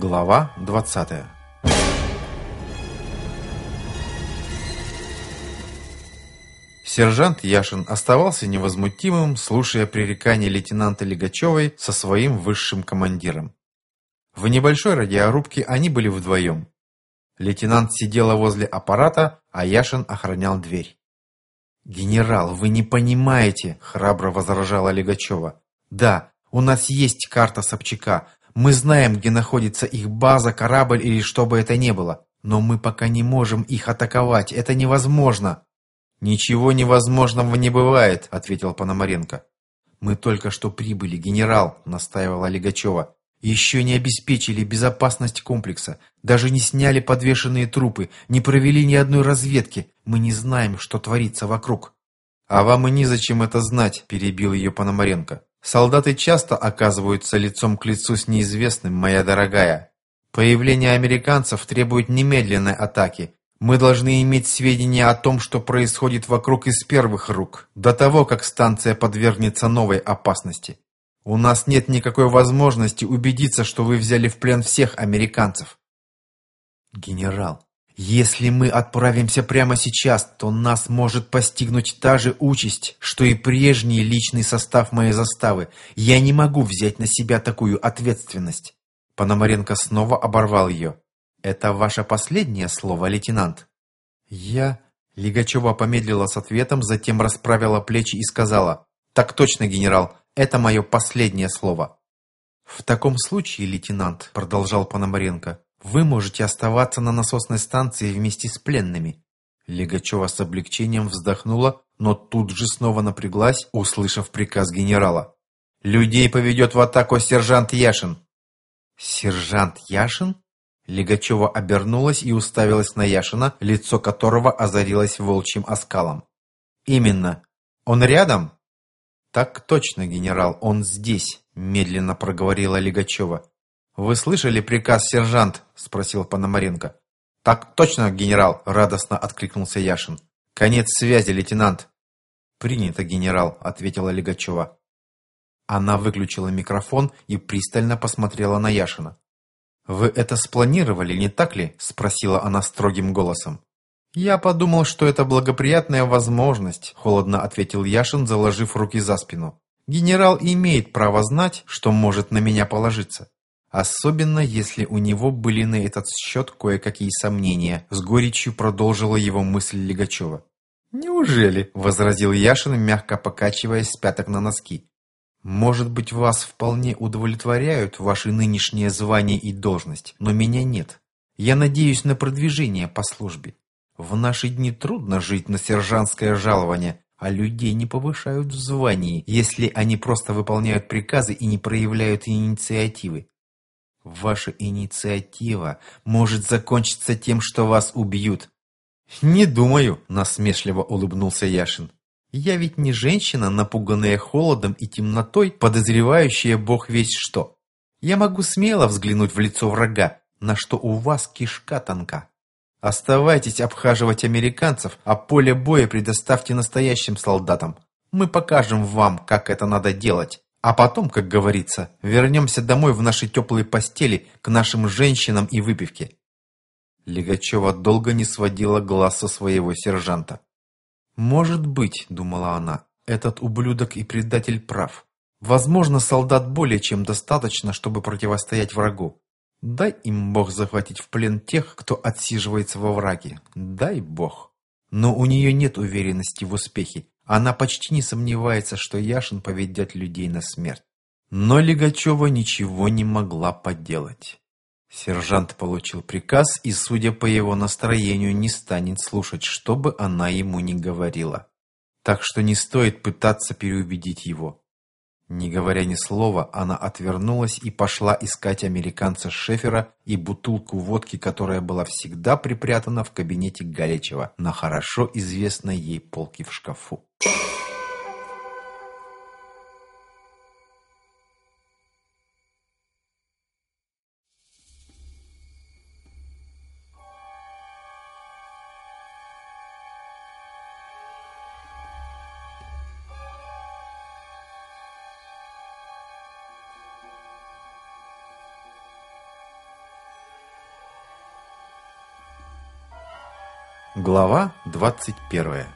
Глава 20 Сержант Яшин оставался невозмутимым, слушая пререкания лейтенанта Легачевой со своим высшим командиром. В небольшой радиорубке они были вдвоем. Лейтенант сидела возле аппарата, а Яшин охранял дверь. «Генерал, вы не понимаете», — храбро возражала Легачева. «Да, у нас есть карта Собчака, мы знаем, где находится их база, корабль или что бы это ни было. Но мы пока не можем их атаковать. Это невозможно. Ничего невозможного не бывает, ответил Пономаренко. Мы только что прибыли, генерал, настаивала Легачева. Еще не обеспечили безопасность комплекса, даже не сняли подвешенные трупы, не провели ни одной разведки. Мы не знаем, что творится вокруг. А вам и незачем это знать, перебил ее Пономаренко. Солдаты часто оказываются лицом к лицу с неизвестным, моя дорогая. Появление американцев требует немедленной атаки. Мы должны иметь сведения о том, что происходит вокруг из первых рук, до того, как станция подвергнется новой опасности. У нас нет никакой возможности убедиться, что вы взяли в плен всех американцев. Генерал, если мы отправимся прямо сейчас, то нас может постигнуть та же участь, что и прежний личный состав моей заставы. Я не могу взять на себя такую ответственность. Пономаренко снова оборвал ее. «Это ваше последнее слово, лейтенант?» «Я...» Лигачева помедлила с ответом, затем расправила плечи и сказала. «Так точно, генерал, это мое последнее слово». «В таком случае, лейтенант», — продолжал Пономаренко, вы можете оставаться на насосной станции вместе с пленными». Легачева с облегчением вздохнула, но тут же снова напряглась, услышав приказ генерала. «Людей поведет в атаку сержант Яшин». «Сержант Яшин?» Легачева обернулась и уставилась на Яшина, лицо которого озарилось волчьим оскалом. «Именно. Он рядом?» «Так точно, генерал, он здесь», — медленно проговорила Легачева. «Вы слышали приказ, сержант?» – спросил Пономаренко. «Так точно, генерал!» – радостно откликнулся Яшин. «Конец связи, лейтенант!» «Принято, генерал!» – ответила Легачева. Она выключила микрофон и пристально посмотрела на Яшина. «Вы это спланировали, не так ли?» – спросила она строгим голосом. «Я подумал, что это благоприятная возможность», – холодно ответил Яшин, заложив руки за спину. «Генерал имеет право знать, что может на меня положиться. Особенно, если у него были на этот счет кое-какие сомнения, с горечью продолжила его мысль Легачева. «Неужели?» – возразил Яшин, мягко покачиваясь с пяток на носки. «Может быть, вас вполне удовлетворяют ваши нынешние звания и должность, но меня нет. Я надеюсь на продвижение по службе. В наши дни трудно жить на сержантское жалование, а людей не повышают в звании, если они просто выполняют приказы и не проявляют инициативы. Ваша инициатива может закончиться тем, что вас убьют. Не думаю, насмешливо улыбнулся Яшин. Я ведь не женщина, напуганная холодом и темнотой, подозревающая бог весь что. Я могу смело взглянуть в лицо врага, на что у вас кишка тонка. Оставайтесь обхаживать американцев, а поле боя предоставьте настоящим солдатам. Мы покажем вам, как это надо делать. А потом, как говорится, вернемся домой в наши теплые постели, к нашим женщинам и выпивке. Легачева долго не сводила глаз со своего сержанта. «Может быть, — думала она, — этот ублюдок и предатель прав. Возможно, солдат более чем достаточно, чтобы противостоять врагу. Дай им Бог захватить в плен тех, кто отсиживается во враге. Дай Бог. Но у нее нет уверенности в успехе, она почти не сомневается, что Яшин поведет людей на смерть. Но Легачева ничего не могла поделать. Сержант получил приказ и, судя по его настроению, не станет слушать, что бы она ему ни говорила. Так что не стоит пытаться переубедить его. Не говоря ни слова, она отвернулась и пошла искать американца Шефера и бутылку водки, которая была всегда припрятана в кабинете Галичева на хорошо известной ей полке в шкафу. Глава 21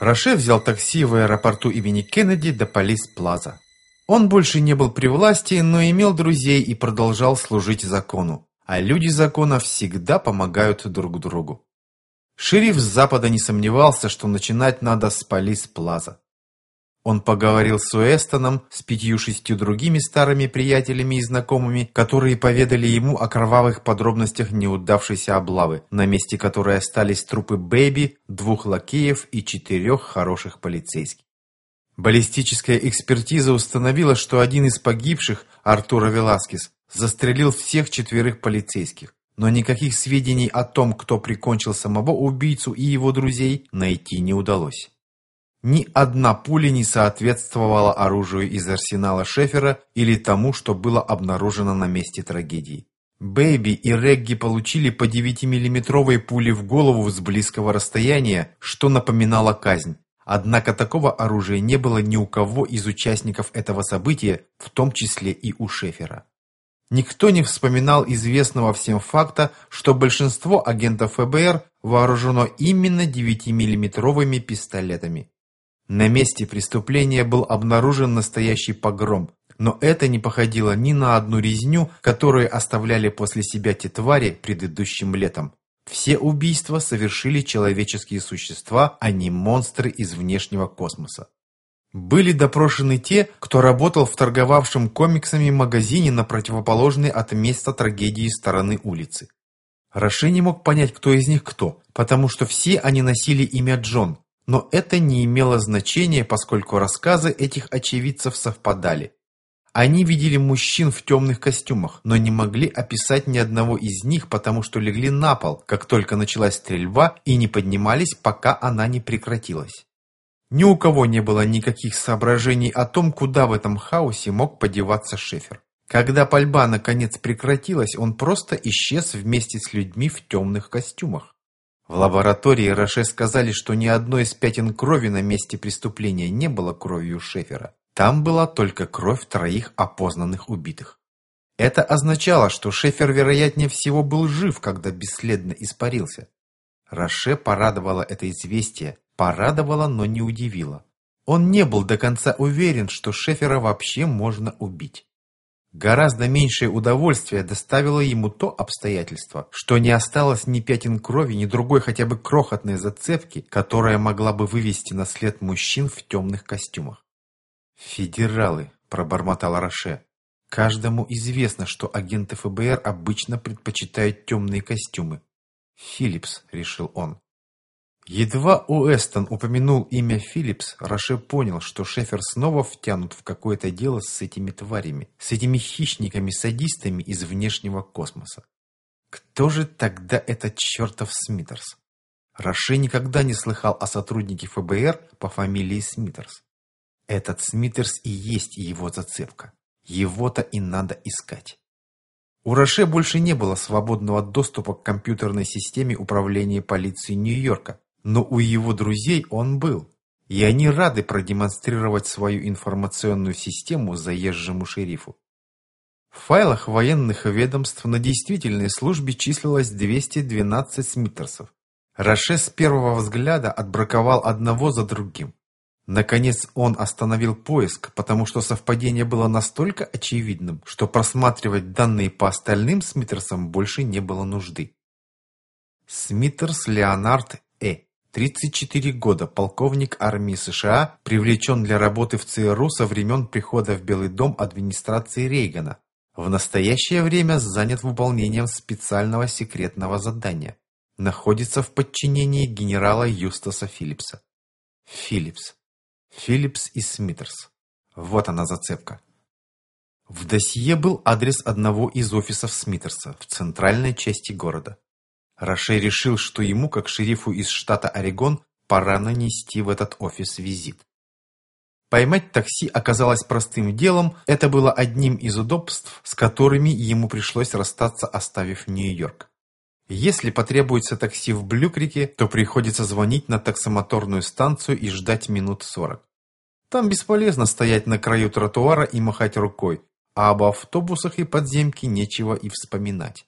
Роше взял такси в аэропорту имени Кеннеди до Полис Плаза. Он больше не был при власти, но имел друзей и продолжал служить закону. А люди закона всегда помогают друг другу. Шериф с запада не сомневался, что начинать надо с Полис Плаза. Он поговорил с Уэстоном, с пятью-шестью другими старыми приятелями и знакомыми, которые поведали ему о кровавых подробностях неудавшейся облавы, на месте которой остались трупы Бэби, двух лакеев и четырех хороших полицейских. Баллистическая экспертиза установила, что один из погибших, Артура Веласкес, застрелил всех четверых полицейских. Но никаких сведений о том, кто прикончил самого убийцу и его друзей, найти не удалось. Ни одна пуля не соответствовала оружию из арсенала Шефера или тому, что было обнаружено на месте трагедии. Бэйби и Регги получили по 9-миллиметровой пуле в голову с близкого расстояния, что напоминало казнь. Однако такого оружия не было ни у кого из участников этого события, в том числе и у Шефера. Никто не вспоминал известного всем факта, что большинство агентов ФБР вооружено именно 9-миллиметровыми пистолетами. На месте преступления был обнаружен настоящий погром, но это не походило ни на одну резню, которую оставляли после себя те твари предыдущим летом. Все убийства совершили человеческие существа, а не монстры из внешнего космоса. Были допрошены те, кто работал в торговавшем комиксами магазине на противоположной от места трагедии стороны улицы. Раши не мог понять, кто из них кто, потому что все они носили имя Джон, но это не имело значения, поскольку рассказы этих очевидцев совпадали. Они видели мужчин в темных костюмах, но не могли описать ни одного из них, потому что легли на пол, как только началась стрельба, и не поднимались, пока она не прекратилась. Ни у кого не было никаких соображений о том, куда в этом хаосе мог подеваться Шефер. Когда пальба наконец прекратилась, он просто исчез вместе с людьми в темных костюмах. В лаборатории Роше сказали, что ни одной из пятен крови на месте преступления не было кровью Шефера. Там была только кровь троих опознанных убитых. Это означало, что Шефер, вероятнее всего, был жив, когда бесследно испарился. Роше порадовало это известие, порадовало, но не удивило. Он не был до конца уверен, что Шефера вообще можно убить. Гораздо меньшее удовольствие доставило ему то обстоятельство, что не осталось ни пятен крови, ни другой хотя бы крохотной зацепки, которая могла бы вывести на след мужчин в темных костюмах. «Федералы», – пробормотал Роше. «Каждому известно, что агенты ФБР обычно предпочитают темные костюмы». «Филлипс», – решил он. Едва Уэстон упомянул имя Филлипс, Роше понял, что Шефер снова втянут в какое-то дело с этими тварями, с этими хищниками-садистами из внешнего космоса. Кто же тогда этот чертов Смитерс? Роше никогда не слыхал о сотруднике ФБР по фамилии Смитерс. Этот Смитерс и есть его зацепка. Его-то и надо искать. У Роше больше не было свободного доступа к компьютерной системе управления полицией Нью-Йорка, но у его друзей он был, и они рады продемонстрировать свою информационную систему заезжему шерифу. В файлах военных ведомств на действительной службе числилось 212 смитерсов. Роше с первого взгляда отбраковал одного за другим. Наконец он остановил поиск, потому что совпадение было настолько очевидным, что просматривать данные по остальным Смитерсам больше не было нужды. Смитерс Леонард. 34 года, полковник армии США, привлечен для работы в ЦРУ со времен прихода в Белый дом администрации Рейгана. В настоящее время занят выполнением специального секретного задания. Находится в подчинении генерала Юстаса Филлипса. Филлипс. Филлипс и Смитерс. Вот она зацепка. В досье был адрес одного из офисов Смитерса в центральной части города. Роше решил, что ему, как шерифу из штата Орегон, пора нанести в этот офис визит. Поймать такси оказалось простым делом, это было одним из удобств, с которыми ему пришлось расстаться, оставив Нью-Йорк. Если потребуется такси в Блюкрике, то приходится звонить на таксомоторную станцию и ждать минут сорок. Там бесполезно стоять на краю тротуара и махать рукой. а об автобусах и подземке нечего и вспоминать.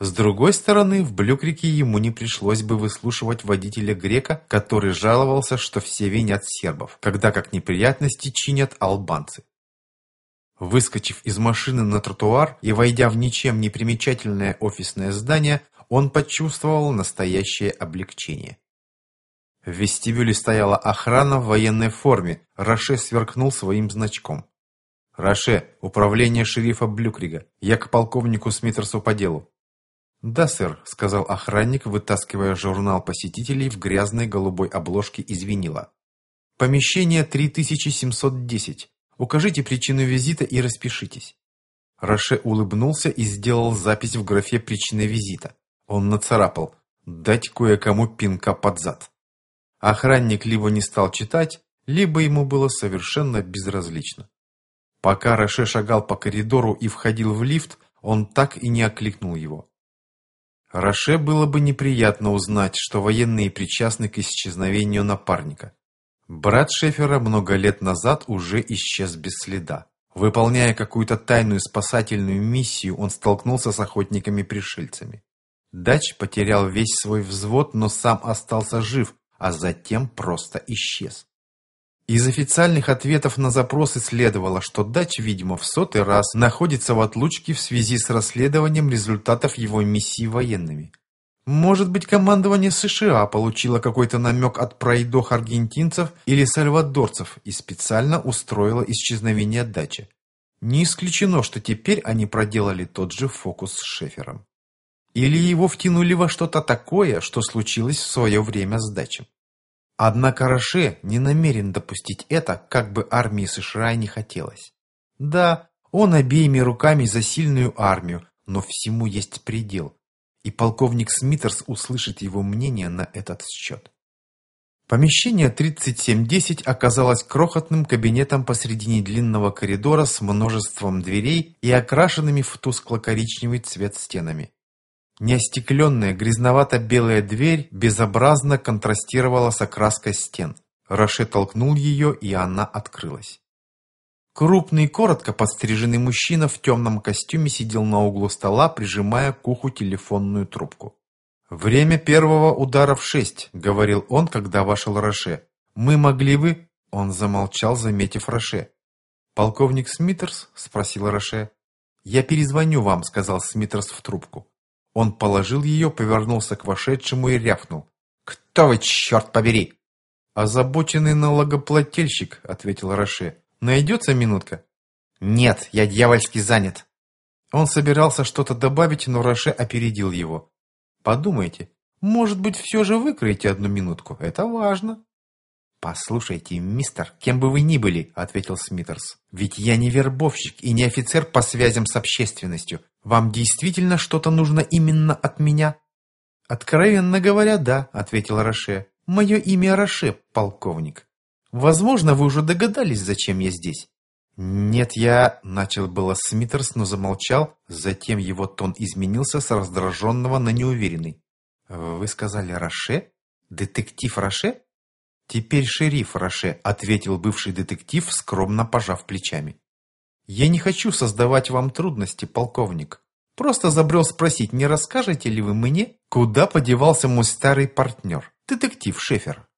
С другой стороны, в Блюкрике ему не пришлось бы выслушивать водителя грека, который жаловался, что все винят сербов, когда как неприятности чинят албанцы. Выскочив из машины на тротуар и войдя в ничем не примечательное офисное здание, он почувствовал настоящее облегчение. В вестибюле стояла охрана в военной форме, Роше сверкнул своим значком. «Роше, управление шерифа Блюкрига. Я к полковнику Смитерсу по делу». «Да, сэр», — сказал охранник, вытаскивая журнал посетителей в грязной голубой обложке из винила. «Помещение 3710. Укажите причину визита и распишитесь». Роше улыбнулся и сделал запись в графе «Причина визита». Он нацарапал «Дать кое-кому пинка под зад». Охранник либо не стал читать, либо ему было совершенно безразлично. Пока Роше шагал по коридору и входил в лифт, он так и не окликнул его. Роше было бы неприятно узнать, что военные причастны к исчезновению напарника. Брат Шефера много лет назад уже исчез без следа. Выполняя какую-то тайную спасательную миссию, он столкнулся с охотниками-пришельцами. Дач потерял весь свой взвод, но сам остался жив, а затем просто исчез. Из официальных ответов на запросы следовало, что Дач, видимо, в сотый раз находится в отлучке в связи с расследованием результатов его миссии военными. Может быть, командование США получило какой-то намек от пройдох аргентинцев или сальвадорцев и специально устроило исчезновение дачи. Не исключено, что теперь они проделали тот же фокус с Шефером. Или его втянули во что-то такое, что случилось в свое время с дачем. Однако Роше не намерен допустить это, как бы армии США не хотелось. Да, он обеими руками за сильную армию, но всему есть предел и полковник Смитерс услышит его мнение на этот счет. Помещение 3710 оказалось крохотным кабинетом посредине длинного коридора с множеством дверей и окрашенными в тускло-коричневый цвет стенами. Неостекленная грязновато-белая дверь безобразно контрастировала с окраской стен. Роше толкнул ее, и она открылась. Крупный, коротко подстриженный мужчина в темном костюме сидел на углу стола, прижимая к уху телефонную трубку. «Время первого удара в шесть», — говорил он, когда вошел Роше. «Мы могли бы...» — он замолчал, заметив Роше. «Полковник Смитерс?» — спросил Роше. «Я перезвоню вам», — сказал Смитерс в трубку. Он положил ее, повернулся к вошедшему и рявкнул. «Кто вы, черт побери?» «Озабоченный налогоплательщик», — ответил Роше. Найдется минутка?» «Нет, я дьявольски занят». Он собирался что-то добавить, но Роше опередил его. «Подумайте, может быть, все же выкроете одну минутку? Это важно». «Послушайте, мистер, кем бы вы ни были», — ответил Смитерс, «ведь я не вербовщик и не офицер по связям с общественностью. Вам действительно что-то нужно именно от меня?» «Откровенно говоря, да», — ответил Роше. «Мое имя Роше, полковник». Возможно, вы уже догадались, зачем я здесь. Нет, я... Начал было Смитерс, но замолчал, затем его тон изменился с раздраженного на неуверенный. Вы сказали Роше? Детектив Роше? Теперь шериф Роше, ответил бывший детектив, скромно пожав плечами. Я не хочу создавать вам трудности, полковник. Просто забрел спросить, не расскажете ли вы мне, куда подевался мой старый партнер, детектив Шефер?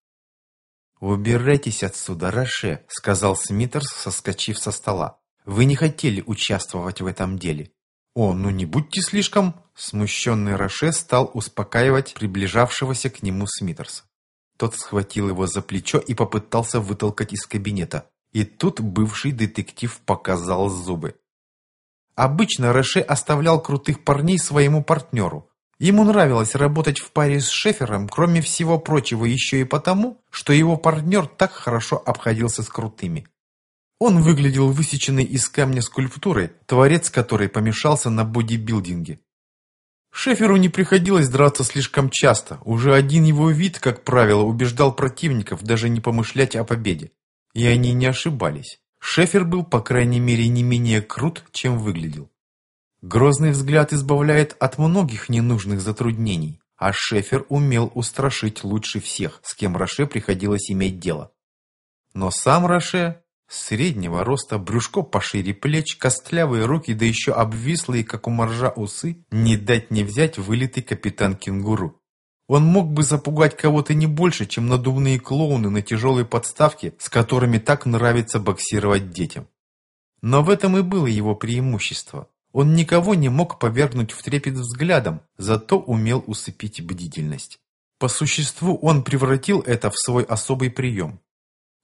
«Убирайтесь отсюда, Роше», — сказал Смитерс, соскочив со стола. «Вы не хотели участвовать в этом деле». «О, ну не будьте слишком...» Смущенный Роше стал успокаивать приближавшегося к нему Смитерса. Тот схватил его за плечо и попытался вытолкать из кабинета. И тут бывший детектив показал зубы. Обычно Роше оставлял крутых парней своему партнеру, Ему нравилось работать в паре с Шефером, кроме всего прочего, еще и потому, что его партнер так хорошо обходился с крутыми. Он выглядел высеченной из камня скульптурой, творец которой помешался на бодибилдинге. Шеферу не приходилось драться слишком часто, уже один его вид, как правило, убеждал противников даже не помышлять о победе. И они не ошибались. Шефер был, по крайней мере, не менее крут, чем выглядел. Грозный взгляд избавляет от многих ненужных затруднений, а Шефер умел устрашить лучше всех, с кем Роше приходилось иметь дело. Но сам Роше, Среднего роста, брюшко пошире плеч, костлявые руки, да еще обвислые, как у моржа усы, не дать не взять вылитый капитан кенгуру. Он мог бы запугать кого-то не больше, чем надувные клоуны на тяжелой подставке, с которыми так нравится боксировать детям. Но в этом и было его преимущество. Он никого не мог повергнуть в трепет взглядом, зато умел усыпить бдительность. По существу он превратил это в свой особый прием.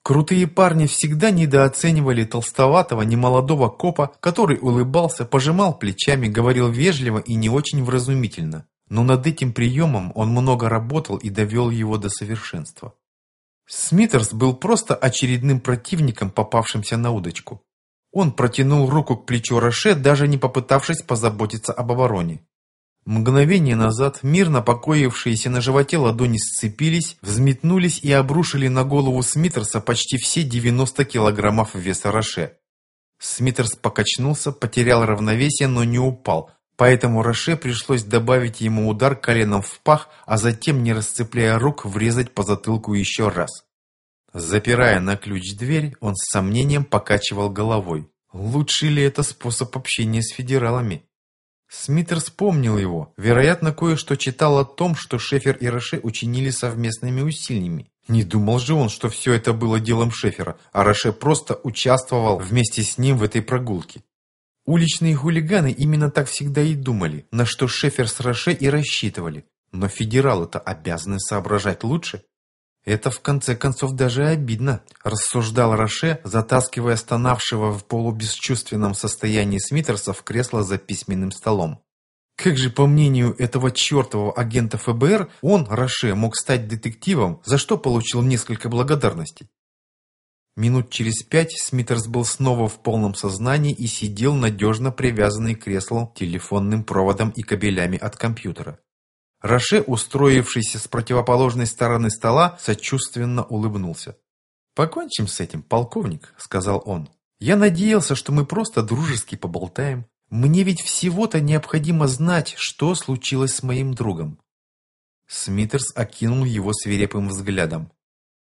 Крутые парни всегда недооценивали толстоватого, немолодого копа, который улыбался, пожимал плечами, говорил вежливо и не очень вразумительно. Но над этим приемом он много работал и довел его до совершенства. Смитерс был просто очередным противником, попавшимся на удочку. Он протянул руку к плечу Роше, даже не попытавшись позаботиться об обороне. Мгновение назад мирно покоившиеся на животе ладони сцепились, взметнулись и обрушили на голову Смитерса почти все 90 килограммов веса Роше. Смитерс покачнулся, потерял равновесие, но не упал, поэтому Роше пришлось добавить ему удар коленом в пах, а затем, не расцепляя рук, врезать по затылку еще раз. Запирая на ключ дверь, он с сомнением покачивал головой. Лучший ли это способ общения с федералами? Смитер вспомнил его. Вероятно, кое-что читал о том, что Шефер и Роше учинили совместными усилиями. Не думал же он, что все это было делом Шефера, а Роше просто участвовал вместе с ним в этой прогулке. Уличные хулиганы именно так всегда и думали, на что Шефер с Роше и рассчитывали. Но федералы-то обязаны соображать лучше. «Это, в конце концов, даже обидно», – рассуждал Роше, затаскивая стонавшего в полубесчувственном состоянии Смитерса в кресло за письменным столом. Как же, по мнению этого чертового агента ФБР, он, Роше, мог стать детективом, за что получил несколько благодарностей? Минут через пять Смитерс был снова в полном сознании и сидел надежно привязанный к креслу телефонным проводом и кабелями от компьютера. Роше, устроившийся с противоположной стороны стола, сочувственно улыбнулся. «Покончим с этим, полковник», — сказал он. «Я надеялся, что мы просто дружески поболтаем. Мне ведь всего-то необходимо знать, что случилось с моим другом». Смитерс окинул его свирепым взглядом.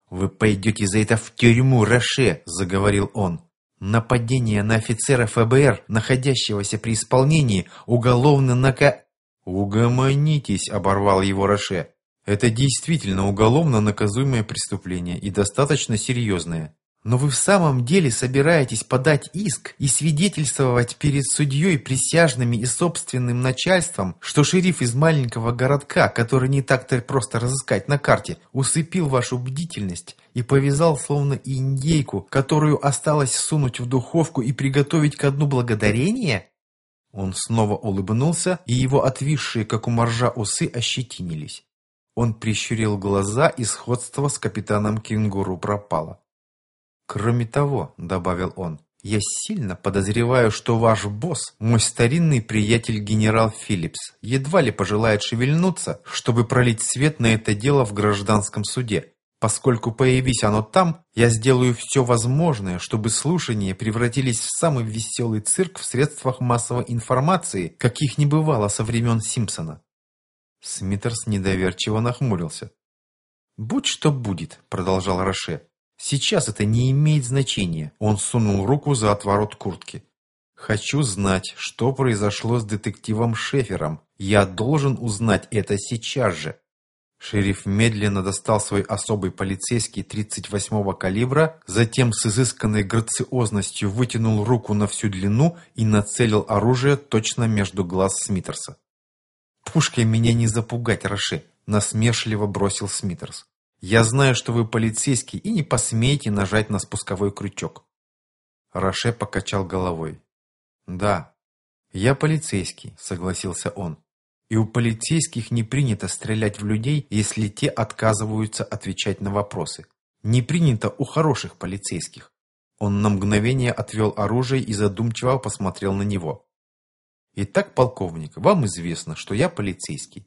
«Вы пойдете за это в тюрьму, Роше», — заговорил он. «Нападение на офицера ФБР, находящегося при исполнении, уголовно нака...» «Угомонитесь», — оборвал его Роше. «Это действительно уголовно наказуемое преступление и достаточно серьезное. Но вы в самом деле собираетесь подать иск и свидетельствовать перед судьей, присяжными и собственным начальством, что шериф из маленького городка, который не так-то просто разыскать на карте, усыпил вашу бдительность и повязал словно индейку, которую осталось сунуть в духовку и приготовить ко дну благодарения?» Он снова улыбнулся, и его отвисшие, как у моржа, усы ощетинились. Он прищурил глаза, и сходство с капитаном Кенгуру пропало. «Кроме того», — добавил он, — «я сильно подозреваю, что ваш босс, мой старинный приятель генерал Филлипс, едва ли пожелает шевельнуться, чтобы пролить свет на это дело в гражданском суде, Поскольку появись оно там, я сделаю все возможное, чтобы слушания превратились в самый веселый цирк в средствах массовой информации, каких не бывало со времен Симпсона. Смитерс недоверчиво нахмурился. «Будь что будет», — продолжал Роше. «Сейчас это не имеет значения». Он сунул руку за отворот куртки. «Хочу знать, что произошло с детективом Шефером. Я должен узнать это сейчас же». Шериф медленно достал свой особый полицейский 38-го калибра, затем с изысканной грациозностью вытянул руку на всю длину и нацелил оружие точно между глаз Смитерса. «Пушкой меня не запугать, Роше!» – насмешливо бросил Смитерс. «Я знаю, что вы полицейский и не посмеете нажать на спусковой крючок». Роше покачал головой. «Да, я полицейский», – согласился он. И у полицейских не принято стрелять в людей, если те отказываются отвечать на вопросы. Не принято у хороших полицейских. Он на мгновение отвел оружие и задумчиво посмотрел на него. «Итак, полковник, вам известно, что я полицейский.